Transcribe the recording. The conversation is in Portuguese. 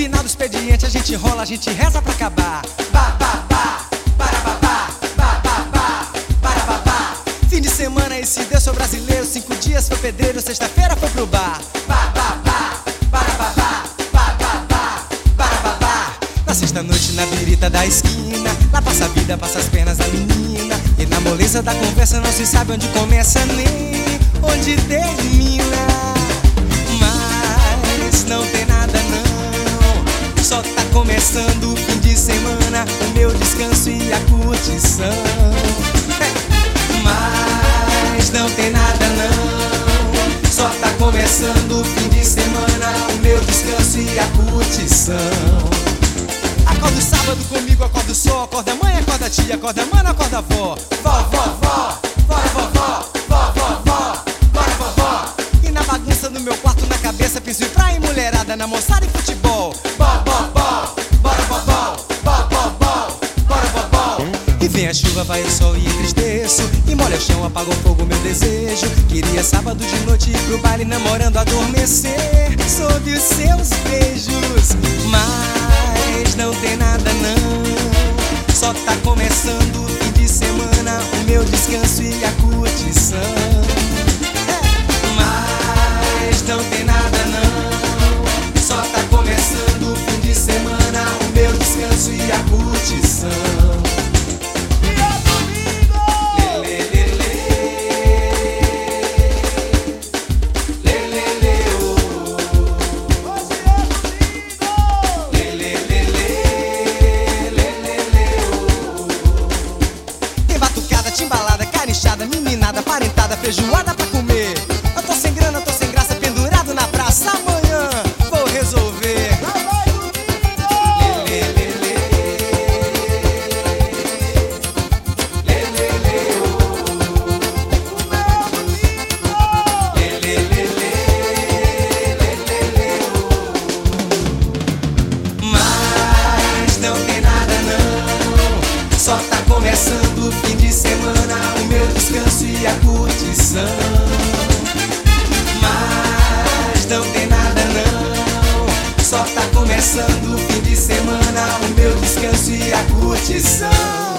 final do expediente a gente rola, a gente reza pra acabar. Ba, ba, ba, para, ba, ba, ba, ba, ba, para, ba, ba. Fim de semana esse Deus sou brasileiro, cinco dias foi pedreiro, sexta-feira foi pro bar. Ba, ba, ba, para, ba, ba, ba, ba, ba, para, ba, ba. Na sexta-noite na birita da esquina, lá passa a vida, passa as pernas da menina. E na moleza da conversa não se sabe onde começa nem onde termina. Começando o fim de semana, o meu descanso e a curtição. Mas não tem nada não, só tá começando o fim de semana, o meu descanso e a curtição. Acorda sábado comigo, acorda só, acorda mãe, acorda tia, acorda mano, acorda vó. Vó, vó, vó, bora vovó, vó, vó, vó, bora vovó. E na bagunça no meu quarto, na cabeça, penso em praia e mulherada, na moçada e futebol. A chuva, vai o sol e entristeço. E molha o chão, apaga o fogo, meu desejo. Queria sábado de noite pro baile Namorando, adormecer. Sob os seus beijos Mas não tem nada não. Só tá começando o fim de semana O meu descanso e a curtição feijoada pra comer. Só tá começando o fim de semana O meu descanso e a curtição. Mas não tem nada não Só tá começando o fim de semana O meu descanso e a curtição